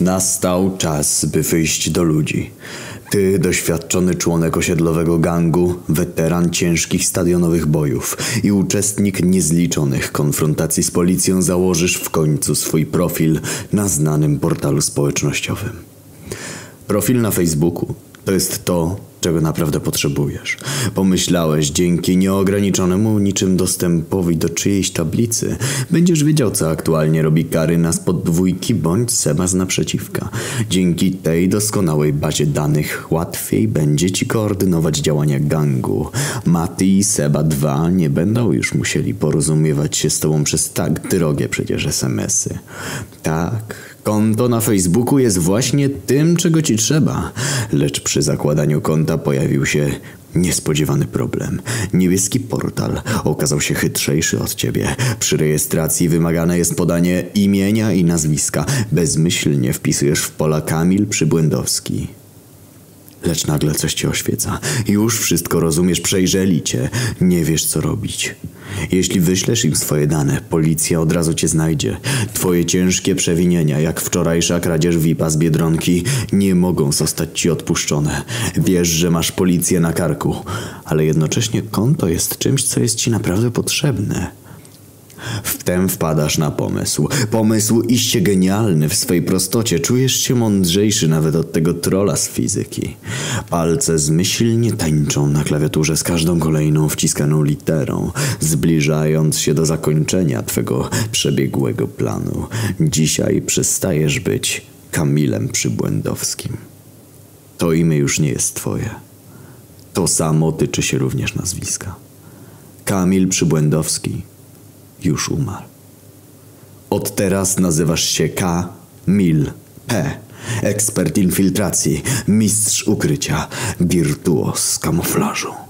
Nastał czas, by wyjść do ludzi. Ty, doświadczony członek osiedlowego gangu, weteran ciężkich stadionowych bojów i uczestnik niezliczonych konfrontacji z policją, założysz w końcu swój profil na znanym portalu społecznościowym. Profil na Facebooku to jest to, czego naprawdę potrzebujesz. Pomyślałeś, dzięki nieograniczonemu niczym dostępowi do czyjejś tablicy, będziesz wiedział, co aktualnie robi Karyna spod dwójki bądź Seba z naprzeciwka. Dzięki tej doskonałej bazie danych łatwiej będzie ci koordynować działania gangu. Mati i Seba 2 nie będą już musieli porozumiewać się z tobą przez tak drogie przecież SMS-y. Tak, Konto na Facebooku jest właśnie tym, czego ci trzeba. Lecz przy zakładaniu konta pojawił się niespodziewany problem. Niebieski portal okazał się chytrzejszy od ciebie. Przy rejestracji wymagane jest podanie imienia i nazwiska. Bezmyślnie wpisujesz w pola Kamil Przybłędowski. Lecz nagle coś cię oświeca. Już wszystko rozumiesz, przejrzeli cię. Nie wiesz, co robić. Jeśli wyślesz im swoje dane, policja od razu cię znajdzie. Twoje ciężkie przewinienia, jak wczorajsza kradzież VIP-a z Biedronki, nie mogą zostać ci odpuszczone. Wiesz, że masz policję na karku, ale jednocześnie konto jest czymś, co jest ci naprawdę potrzebne. Wtem wpadasz na pomysł. Pomysł iście genialny w swej prostocie. Czujesz się mądrzejszy nawet od tego trola z fizyki. Palce zmyślnie tańczą na klawiaturze z każdą kolejną wciskaną literą, zbliżając się do zakończenia twego przebiegłego planu. Dzisiaj przestajesz być Kamilem Przybłędowskim. To imię już nie jest twoje. To samo tyczy się również nazwiska. Kamil Przybłędowski już umarł. Od teraz nazywasz się K. Mil P. Ekspert infiltracji, mistrz ukrycia, wirtuos kamuflażu.